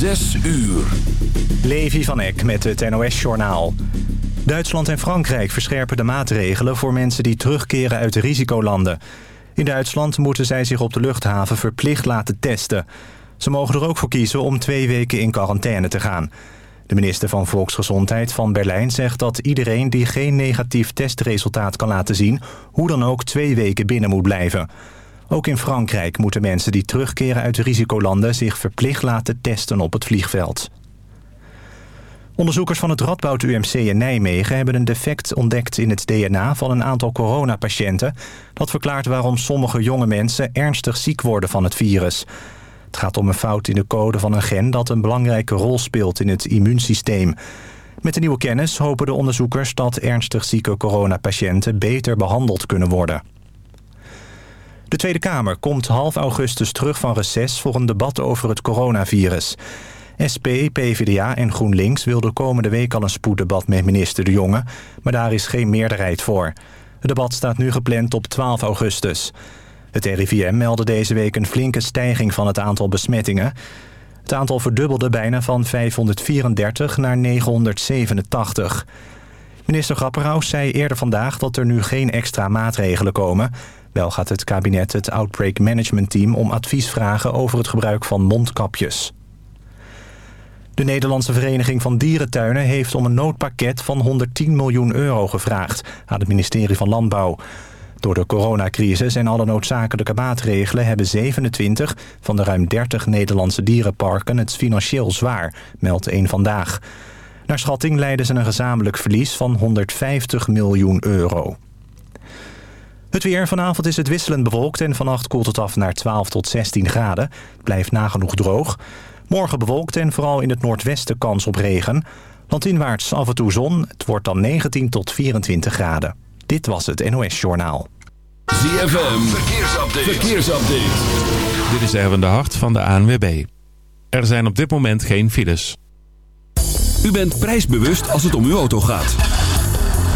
Zes uur. Levi van Eck met het NOS-journaal. Duitsland en Frankrijk verscherpen de maatregelen voor mensen die terugkeren uit de risicolanden. In Duitsland moeten zij zich op de luchthaven verplicht laten testen. Ze mogen er ook voor kiezen om twee weken in quarantaine te gaan. De minister van Volksgezondheid van Berlijn zegt dat iedereen die geen negatief testresultaat kan laten zien... hoe dan ook twee weken binnen moet blijven. Ook in Frankrijk moeten mensen die terugkeren uit de risicolanden... zich verplicht laten testen op het vliegveld. Onderzoekers van het Radboud UMC in Nijmegen hebben een defect ontdekt in het DNA van een aantal coronapatiënten. Dat verklaart waarom sommige jonge mensen ernstig ziek worden van het virus. Het gaat om een fout in de code van een gen dat een belangrijke rol speelt in het immuunsysteem. Met de nieuwe kennis hopen de onderzoekers dat ernstig zieke coronapatiënten beter behandeld kunnen worden. De Tweede Kamer komt half augustus terug van reces voor een debat over het coronavirus. SP, PvdA en GroenLinks wilden komende week al een spoeddebat met minister De Jonge, maar daar is geen meerderheid voor. Het debat staat nu gepland op 12 augustus. Het RIVM meldde deze week een flinke stijging van het aantal besmettingen. Het aantal verdubbelde bijna van 534 naar 987. Minister Grapperhaus zei eerder vandaag dat er nu geen extra maatregelen komen. Wel gaat het kabinet het Outbreak Management Team om advies vragen over het gebruik van mondkapjes. De Nederlandse Vereniging van Dierentuinen heeft om een noodpakket van 110 miljoen euro gevraagd aan het ministerie van Landbouw. Door de coronacrisis en alle noodzakelijke maatregelen hebben 27 van de ruim 30 Nederlandse dierenparken het financieel zwaar, meldt een vandaag. Naar schatting leiden ze een gezamenlijk verlies van 150 miljoen euro. Het weer. Vanavond is het wisselend bewolkt en vannacht koelt het af naar 12 tot 16 graden. Het blijft nagenoeg droog. Morgen bewolkt en vooral in het noordwesten kans op regen. Landinwaarts af en toe zon. Het wordt dan 19 tot 24 graden. Dit was het NOS Journaal. ZFM. Verkeersupdate. Verkeersupdate. Dit is Erwin de Hart van de ANWB. Er zijn op dit moment geen files. U bent prijsbewust als het om uw auto gaat.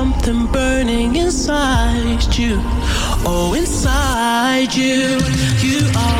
something burning inside you. Oh, inside you, you are.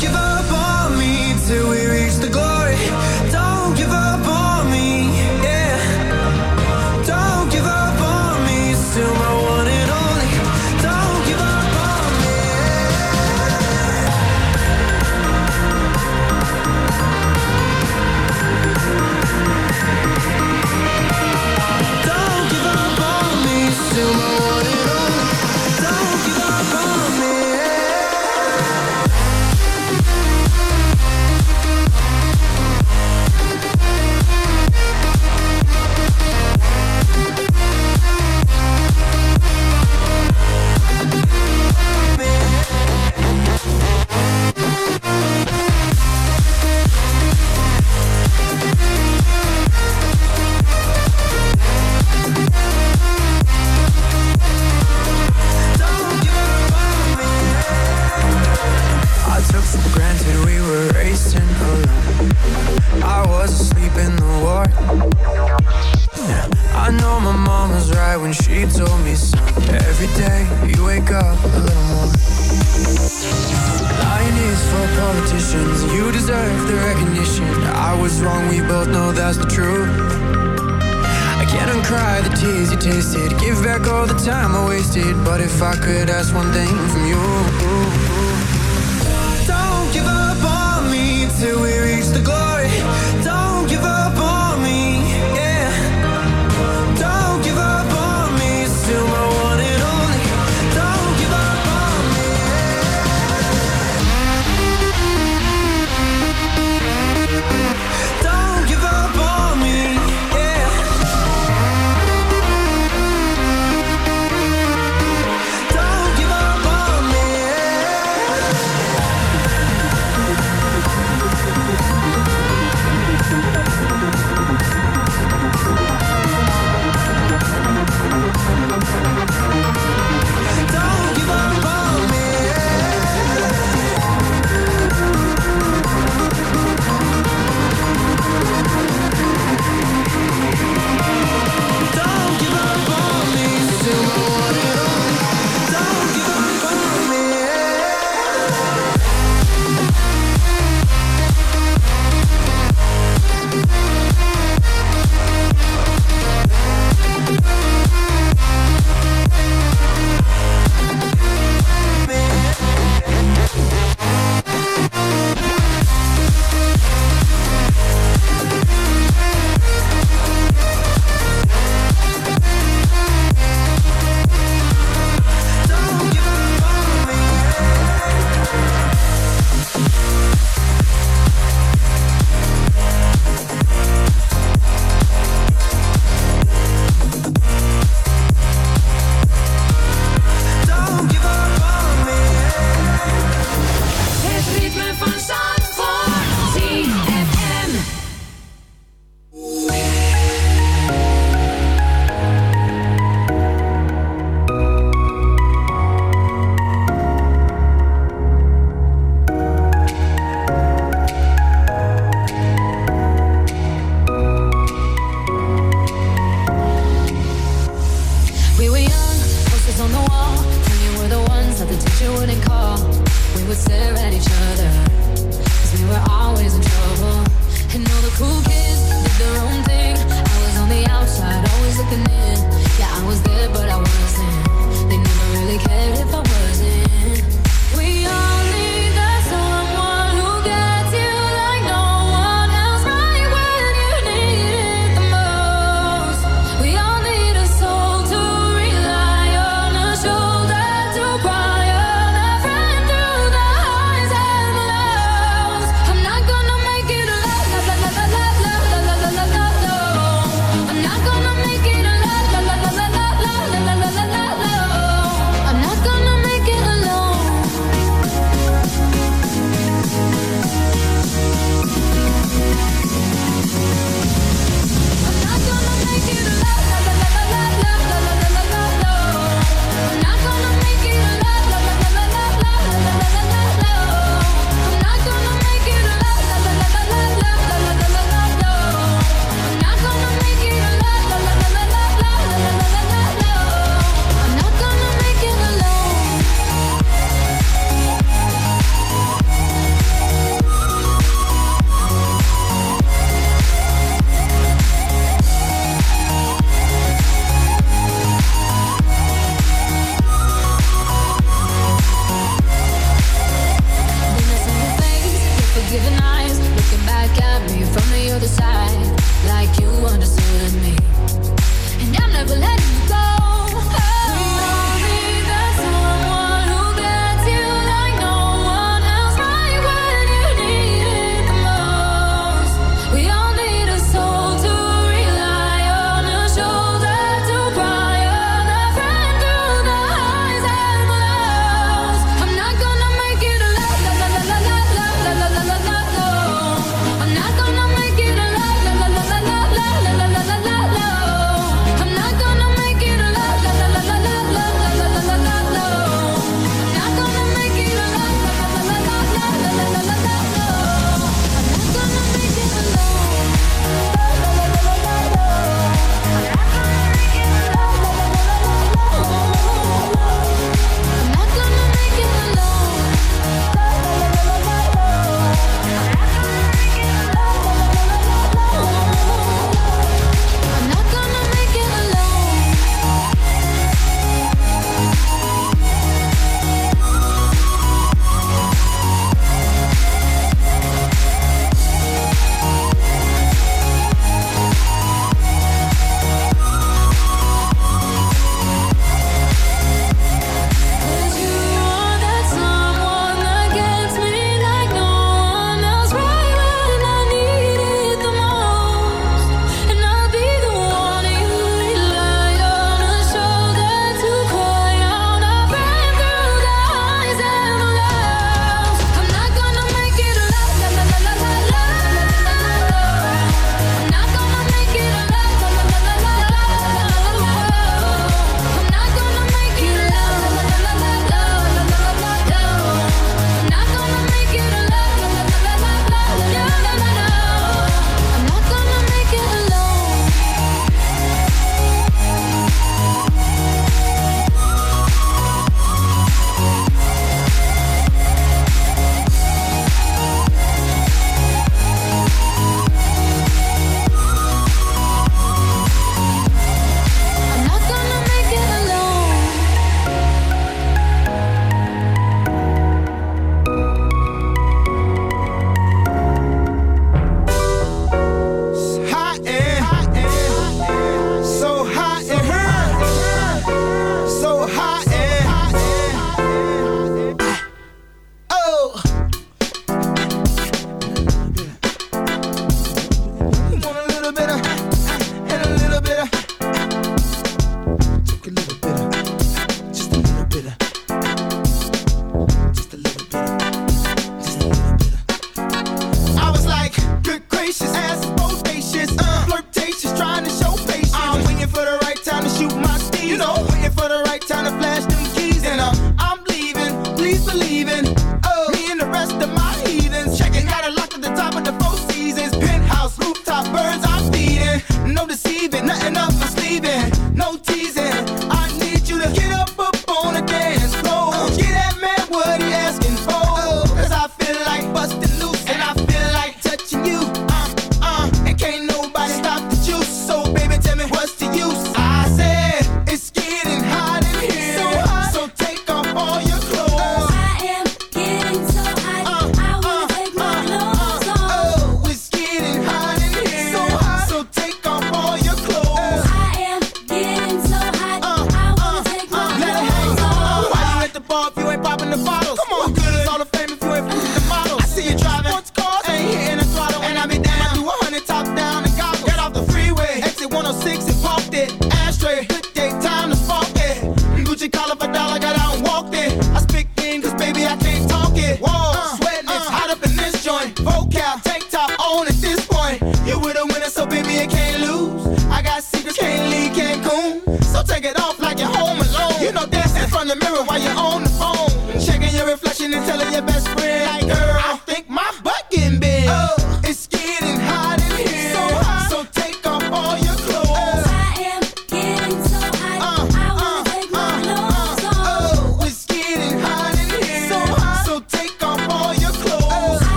give up on me till we reach the glory. Don't give up. was wrong, we both know that's the truth. I can't uncry the tears you tasted. Give back all the time I wasted. But if I could ask one thing from you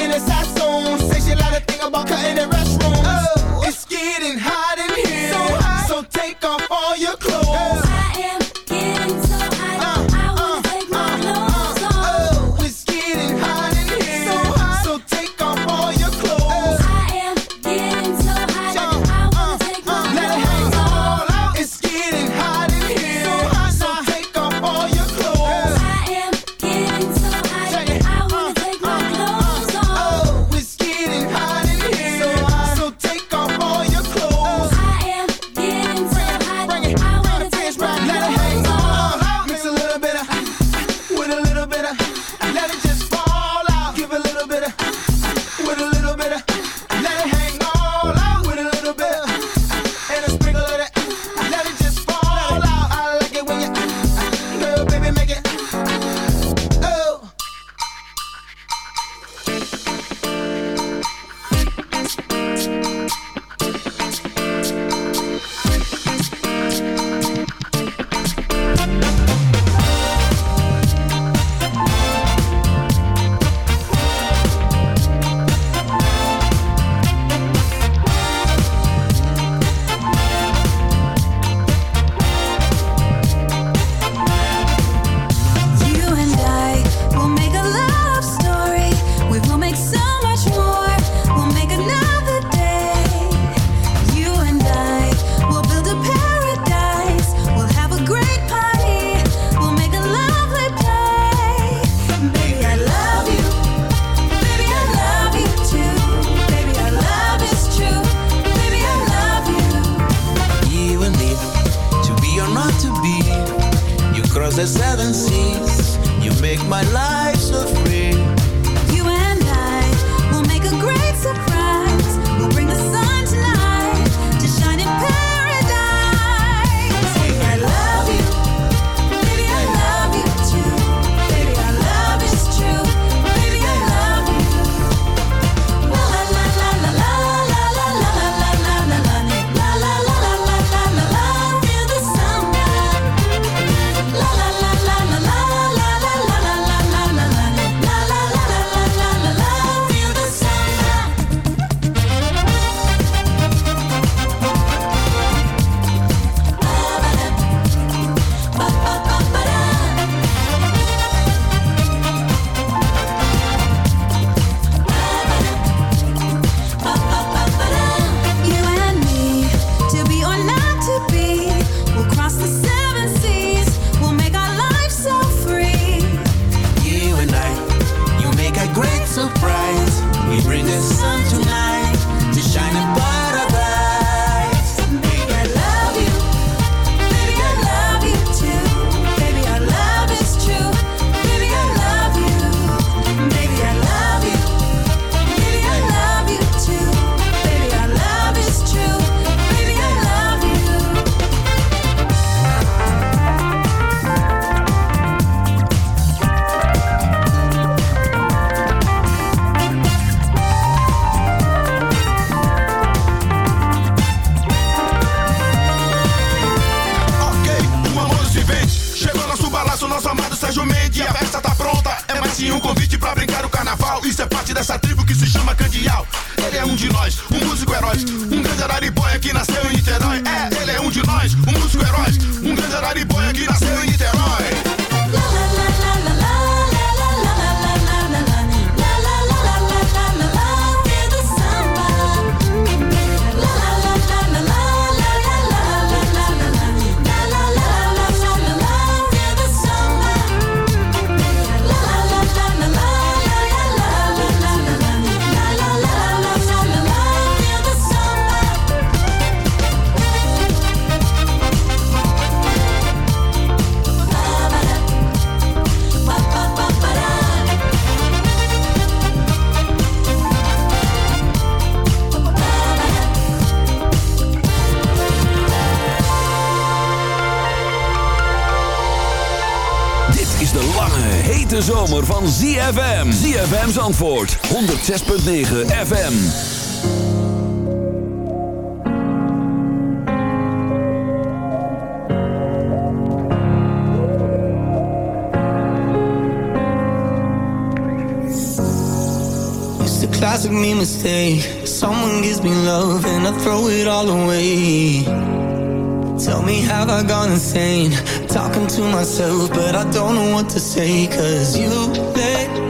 in a sass the seven seas. You make my life que se chama candial. ZFM Zandvoort 106.9 FM. It's a classic me mistake. Someone gives me love and I throw it all away. Tell me have I gone insane Talking to myself but I don't know what to say Cause you let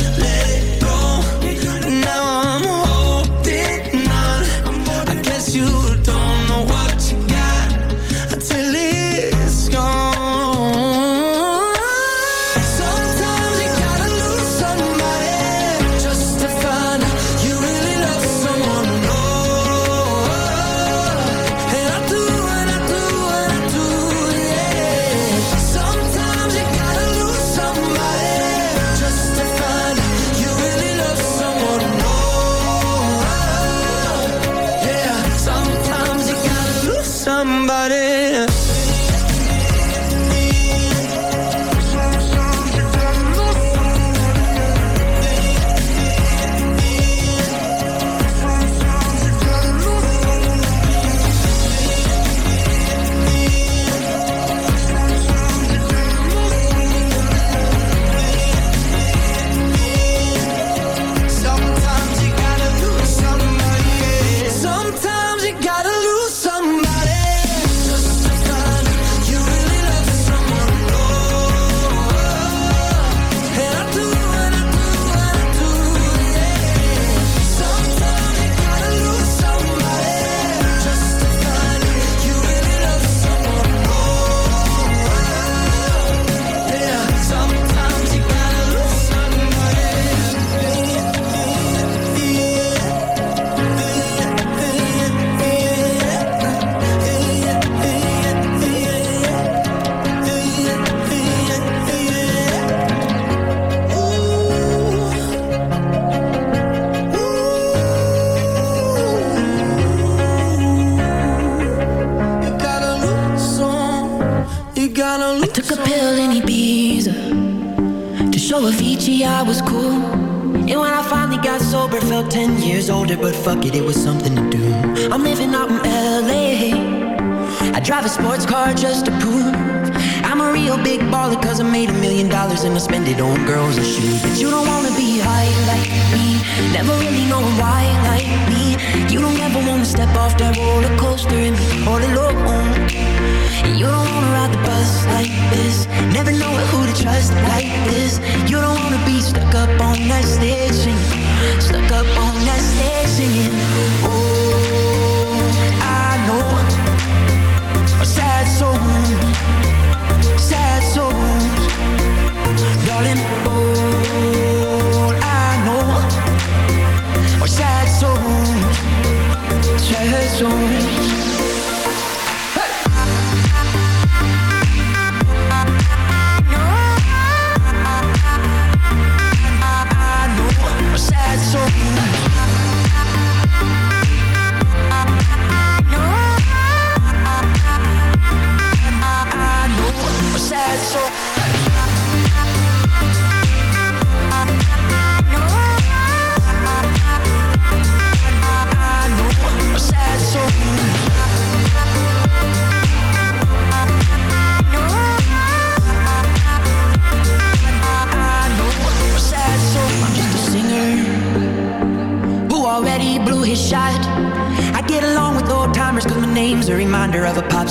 don't girls and shoes, but you don't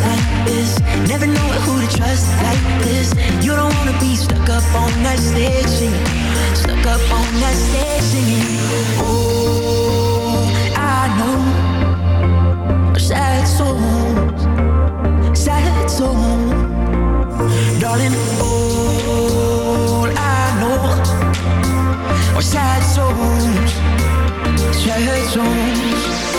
like this. Never know who to trust like this. You don't wanna be stuck up on that stage singing. Stuck up on that stage singing. Oh, I know. Sad songs Sad songs Darling, I know sad songs Sad songs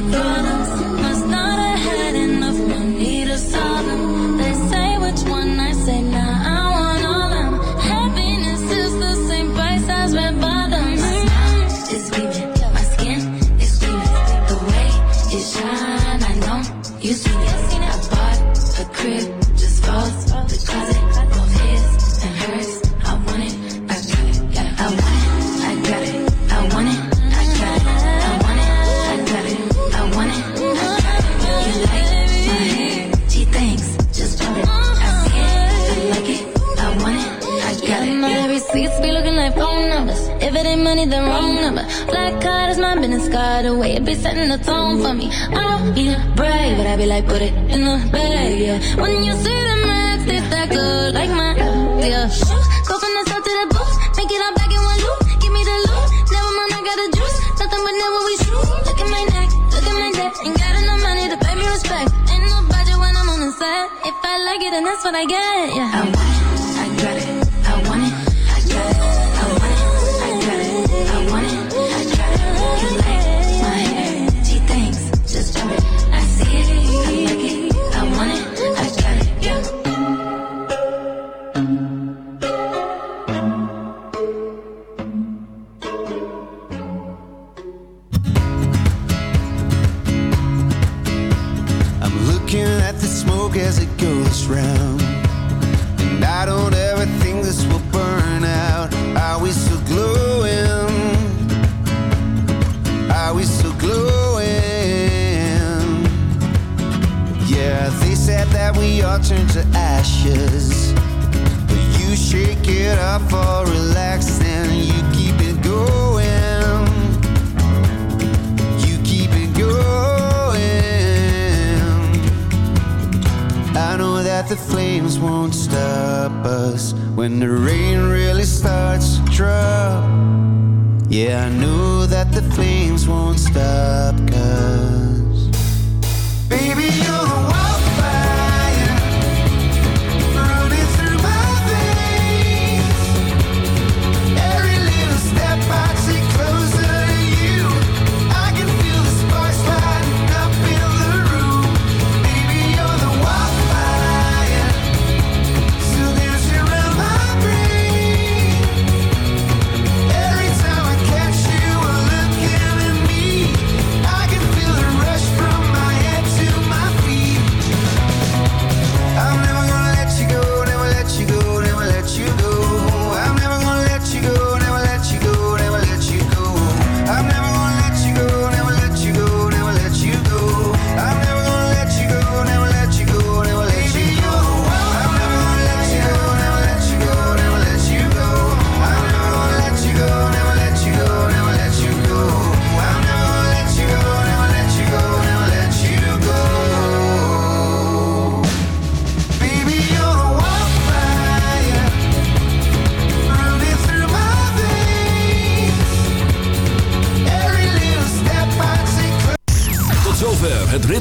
Nirvana. I be like, put it in the bag, yeah. When you see the max, it's that good, like my, yeah. Go from the south to the booth, make it all back in one loop. Give me the loot, never mind, I got the juice. Nothing but never we shoot. Look at my neck, look at my neck. Ain't got enough money to pay me respect. Ain't no budget when I'm on the set. If I like it, then that's what I get, yeah. for relaxing. You keep it going. You keep it going. I know that the flames won't stop us when the rain really starts to drop. Yeah, I know that the flames won't stop